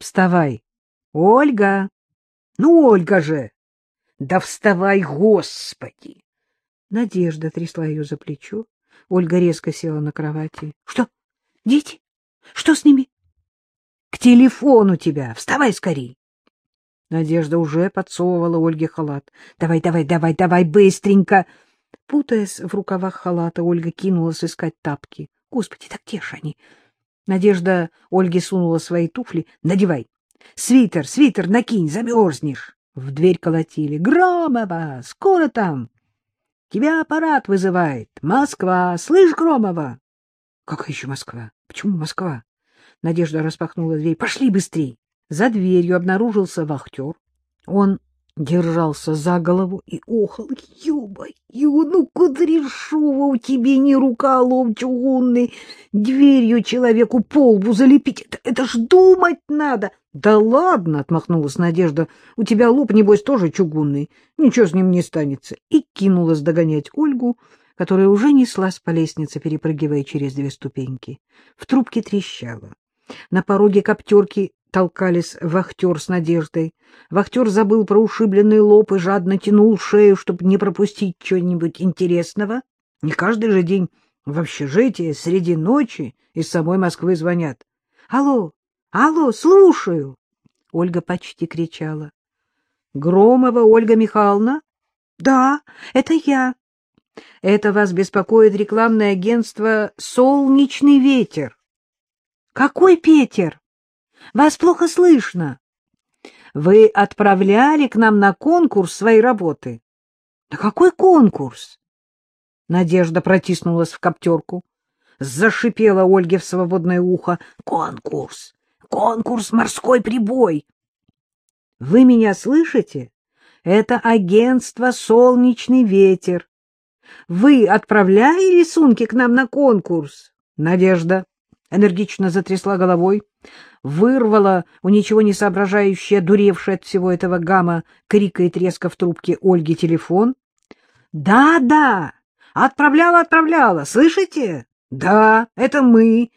Вставай. Ольга! Ну, Ольга же! Да вставай, Господи! Надежда трясла ее за плечо. Ольга резко села на кровати. — Что? Дети? Что с ними? — К телефону тебя! Вставай скорей! Надежда уже подсовывала Ольге халат. — Давай, давай, давай, давай, быстренько! Путаясь в рукавах халата, Ольга кинулась искать тапки. Господи, так где же они? Надежда Ольге сунула свои туфли. — Надевай! Свитер, свитер накинь, замерзнешь! В дверь колотили. — Громова! Скоро там! Тебя аппарат вызывает. Москва! Слышь, Громова? — Какая еще Москва? Почему Москва? Надежда распахнула дверь. — Пошли быстрей! За дверью обнаружился вахтер. Он держался за голову и охал. — Ё-моё, ну, Кудряшова, у тебя не рука, а лом чугунный. Дверью человеку полбу залепить. Это, это ж думать надо. — Да ладно, — отмахнулась Надежда, — у тебя лоб, небось, тоже чугунный. Ничего с ним не станется. И кинулась догонять Ольгу, которая уже неслась по лестнице, перепрыгивая через две ступеньки. В трубке трещало. На пороге коптерки толкались вахтер с Надеждой. Вахтер забыл про ушибленный лоб и жадно тянул шею, чтобы не пропустить чего-нибудь интересного. Не каждый же день в общежитии среди ночи из самой Москвы звонят. — Алло, алло, слушаю! — Ольга почти кричала. — Громова Ольга Михайловна? — Да, это я. — Это вас беспокоит рекламное агентство «Солнечный ветер». — Какой Петер? Вас плохо слышно. Вы отправляли к нам на конкурс свои работы. — На какой конкурс? Надежда протиснулась в коптерку. Зашипела Ольге в свободное ухо. — Конкурс! Конкурс «Морской прибой». — Вы меня слышите? Это агентство «Солнечный ветер». Вы отправляли рисунки к нам на конкурс? Надежда энергично затрясла головой, вырвала у ничего не соображающая, дуревшая от всего этого гамма, крика и треска в трубке Ольги телефон. «Да, да, отправляла, отправляла, слышите? Да, это мы,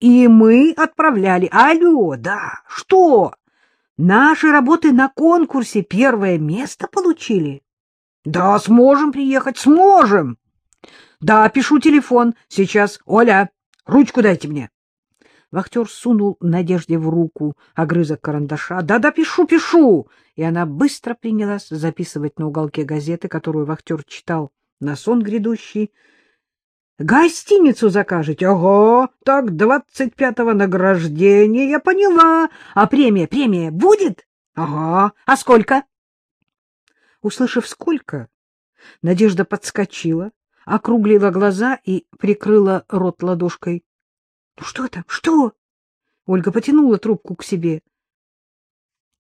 и мы отправляли. Алло, да, что? Наши работы на конкурсе первое место получили? Да, сможем приехать, сможем. Да, пишу телефон сейчас. Оля, ручку дайте мне. Вахтер сунул Надежде в руку огрызок карандаша. «Да-да, пишу, пишу!» И она быстро принялась записывать на уголке газеты, которую вахтер читал на сон грядущий. «Гостиницу закажете?» «Ага, так, двадцать пятого награждения, я поняла. А премия, премия будет?» «Ага, а сколько?» Услышав «сколько», Надежда подскочила, округлила глаза и прикрыла рот ладошкой. Что там? Что? Ольга потянула трубку к себе.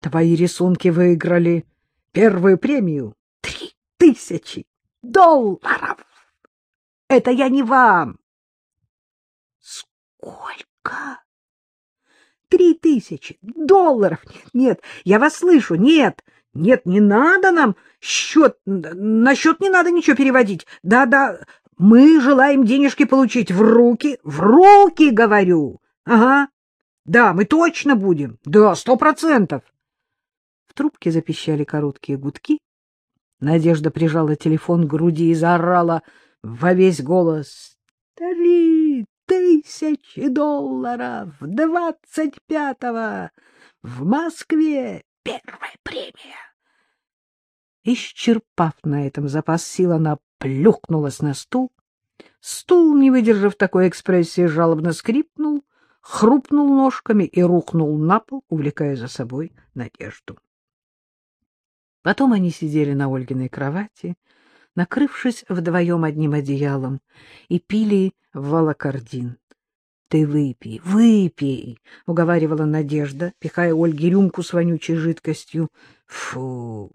Твои рисунки выиграли первую премию. Три тысячи долларов. Это я не вам. Сколько? Три тысячи долларов. Нет, нет, я вас слышу. Нет, нет, не надо нам счет, на счет не надо ничего переводить. Да-да, мы желаем денежки получить в руки, в руки, говорю. Ага. Да, мы точно будем. Да, сто процентов. В трубке запищали короткие гудки. Надежда прижала телефон к груди и заорала во весь голос. Три тысячи долларов! Двадцать пятого! В Москве первая премия! Исчерпав на этом запас сил, она плюхнулась на стул. Стул, не выдержав такой экспрессии, жалобно скрипнул, хрупнул ножками и рухнул на пол, увлекая за собой Надежду. Потом они сидели на Ольгиной кровати, накрывшись вдвоем одним одеялом, и пили волокордин. — Ты выпей, выпей, — уговаривала Надежда, пихая Ольге рюмку с вонючей жидкостью. — Фу!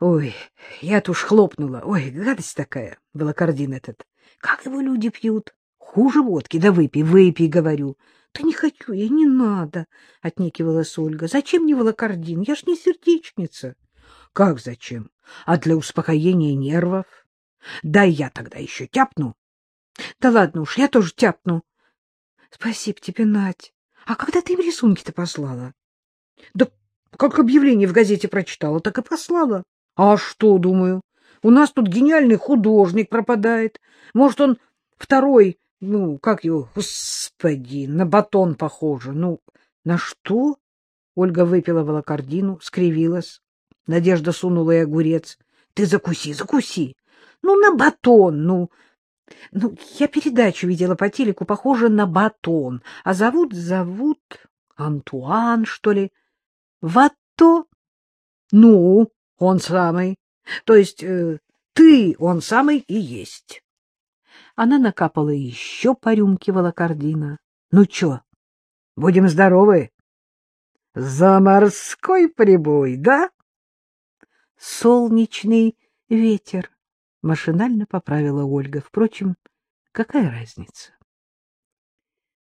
Ой, я-то уж хлопнула. Ой, гадость такая, волокордин этот. Как его люди пьют? Хуже водки. Да выпей, выпей, говорю. Да не хочу я, не надо, — отнекивалась Ольга. Зачем мне волокордин? Я ж не сердечница. Как зачем? А для успокоения нервов? Да я тогда еще тяпну. Да ладно уж, я тоже тяпну. Спасибо тебе, Надь. А когда ты им рисунки-то послала? Да как объявление в газете прочитала, так и послала. А что, думаю, у нас тут гениальный художник пропадает. Может, он второй, ну, как его, господи, на батон похоже. Ну, на что? Ольга выпила волокордину, скривилась. Надежда сунула ей огурец. Ты закуси, закуси. Ну, на батон, ну... Ну, я передачу видела по телеку, похоже на батон. А зовут, зовут Антуан, что ли? Ватто? Ну, он самый. То есть э, ты он самый и есть. Она накапала еще по рюмке волокордина. Ну чё, будем здоровы? За морской прибой, да? Солнечный ветер, машинально поправила Ольга. Впрочем, какая разница?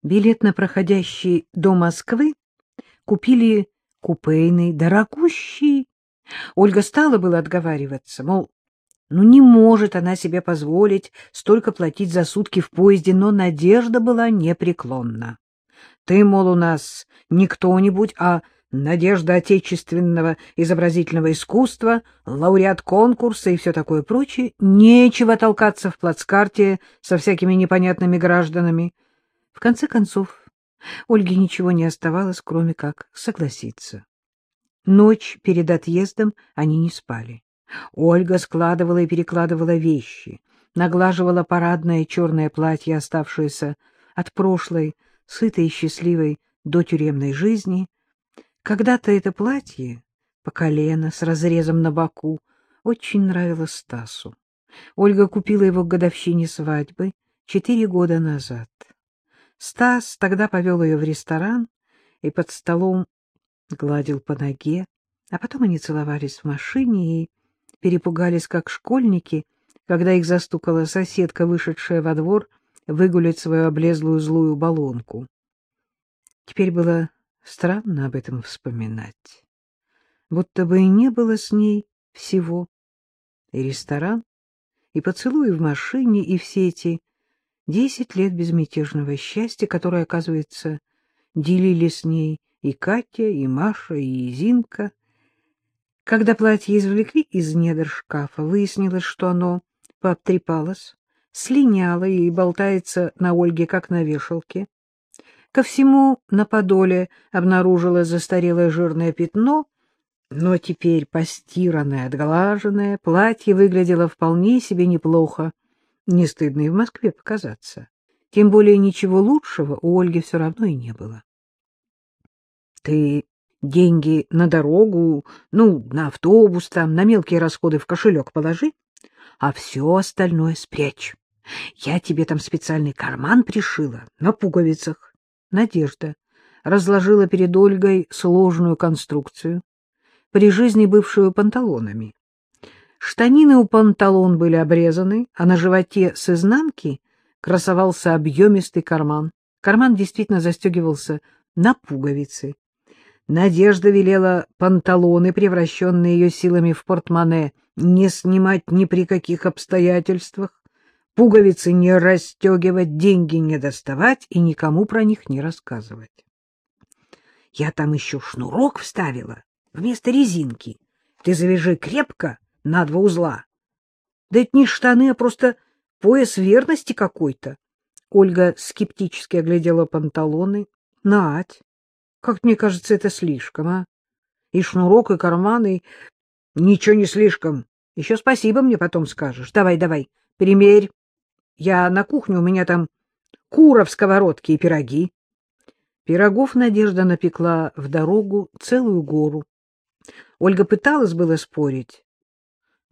Билет на проходящий до Москвы купили купейный, дорогущий. Ольга стала было отговариваться, мол, ну не может она себе позволить столько платить за сутки в поезде, но надежда была непреклонна. Ты, мол, у нас не кто-нибудь, а надежда отечественного изобразительного искусства, лауреат конкурса и все такое прочее. Нечего толкаться в плацкарте со всякими непонятными гражданами. В конце концов, Ольге ничего не оставалось, кроме как согласиться. Ночь перед отъездом они не спали. Ольга складывала и перекладывала вещи, наглаживала парадное черное платье, оставшееся от прошлой, сытой и счастливой до тюремной жизни. Когда-то это платье, по колено, с разрезом на боку, очень нравилось Стасу. Ольга купила его к годовщине свадьбы четыре года назад. Стас тогда повел ее в ресторан и под столом гладил по ноге, а потом они целовались в машине и перепугались, как школьники, когда их застукала соседка, вышедшая во двор, выгулять свою облезлую злую баллонку. Теперь было странно об этом вспоминать. Будто бы и не было с ней всего. И ресторан, и поцелуи в машине, и все эти Десять лет безмятежного счастья, которое, оказывается, делили с ней и Катя, и Маша, и Зинка. Когда платье извлекли из недр шкафа, выяснилось, что оно пообтрепалось, слиняло и болтается на Ольге, как на вешалке. Ко всему на подоле обнаружилось застарелое жирное пятно, но теперь постиранное, отглаженное, платье выглядело вполне себе неплохо, не стыдно и в Москве показаться. Тем более ничего лучшего у Ольги все равно и не было. — Ты деньги на дорогу, ну, на автобус там, на мелкие расходы в кошелек положи, а все остальное спрячь. Я тебе там специальный карман пришила на пуговицах. Надежда разложила перед Ольгой сложную конструкцию, при жизни бывшую панталонами. Штанины у панталон были обрезаны, а на животе с изнанки красовался объемистый карман. Карман действительно застегивался на пуговицы. Надежда велела панталоны, превращенные ее силами в портмоне, не снимать ни при каких обстоятельствах, пуговицы не расстегивать, деньги не доставать и никому про них не рассказывать. Я там еще шнурок вставила вместо резинки. Ты завяжи крепко, на два узла. Да это не штаны, а просто пояс верности какой-то. Ольга скептически оглядела панталоны. Нать, как мне кажется, это слишком, а? И шнурок, и карманы. Ничего не слишком. Еще спасибо мне потом скажешь. Давай, давай, примерь. Я на кухню, у меня там кура в сковородке и пироги. Пирогов Надежда напекла в дорогу целую гору. Ольга пыталась было спорить,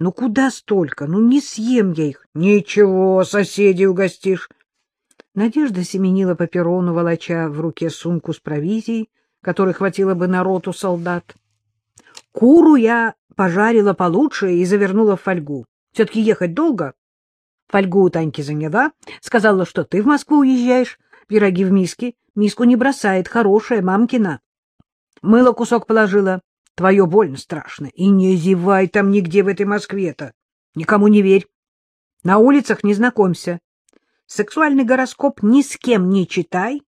ну куда столько? Ну не съем я их. Ничего, соседей угостишь. Надежда семенила по перрону, волоча в руке сумку с провизией, которой хватило бы на роту солдат. Куру я пожарила получше и завернула в фольгу. Все-таки ехать долго. Фольгу у Таньки заняла, сказала, что ты в Москву уезжаешь, пироги в миске. Миску не бросает, хорошая, мамкина. Мыло кусок положила. Твое больно страшно. И не зевай там нигде в этой Москве-то. Никому не верь. На улицах не знакомься. Сексуальный гороскоп ни с кем не читай.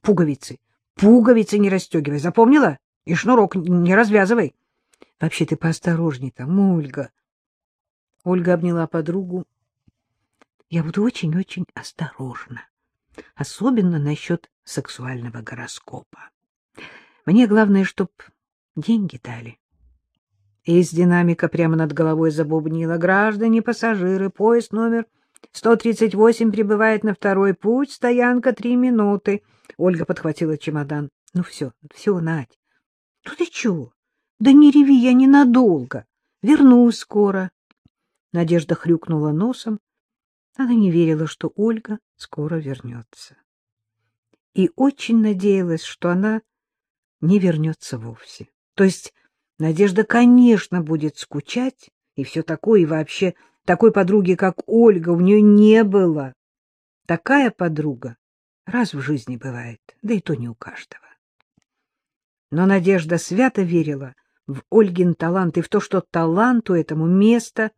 Пуговицы. Пуговицы не расстегивай, запомнила? И шнурок не развязывай. Вообще ты поосторожней там, Ольга. Ольга обняла подругу. Я буду очень-очень осторожна, особенно насчет сексуального гороскопа. Мне главное, чтоб деньги дали. Из динамика прямо над головой забубнила. Граждане, пассажиры, поезд номер 138 прибывает на второй путь, стоянка три минуты. Ольга подхватила чемодан. Ну все, все, Надь. Ну ты чего? Да не реви, я ненадолго. Вернусь скоро. Надежда хрюкнула носом. Она не верила, что Ольга скоро вернется. И очень надеялась, что она не вернется вовсе. То есть Надежда, конечно, будет скучать и все такое, и вообще такой подруги, как Ольга, у нее не было. Такая подруга раз в жизни бывает, да и то не у каждого. Но Надежда свято верила в Ольгин талант и в то, что таланту этому место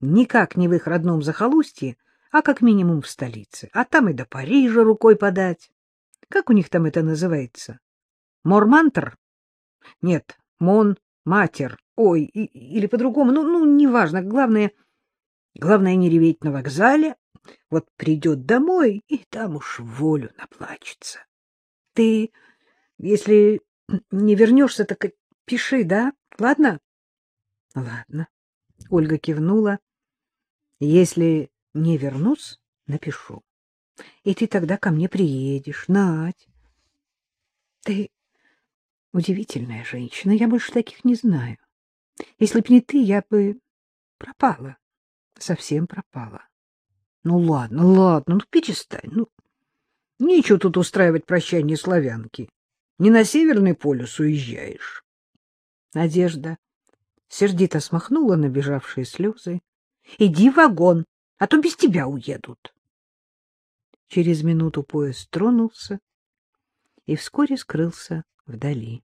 никак не в их родном захолустье, а как минимум в столице, а там и до Парижа рукой подать. Как у них там это называется? Мормантр? Нет, Мон, Матер, ой, и, или по-другому, ну, ну, неважно, главное, главное не реветь на вокзале, вот придет домой, и там уж волю наплачется. Ты, если не вернешься, так пиши, да? Ладно? Ладно. Ольга кивнула. Если не вернусь, напишу. И ты тогда ко мне приедешь, Надь. Ты удивительная женщина, я больше таких не знаю. Если б не ты, я бы пропала, совсем пропала. Ну ладно, ладно, ну перестань, ну нечего тут устраивать прощание славянки. Не на Северный полюс уезжаешь. Надежда сердито смахнула набежавшие слезы. — Иди в вагон, а то без тебя уедут. Через минуту поезд тронулся и вскоре скрылся вдали.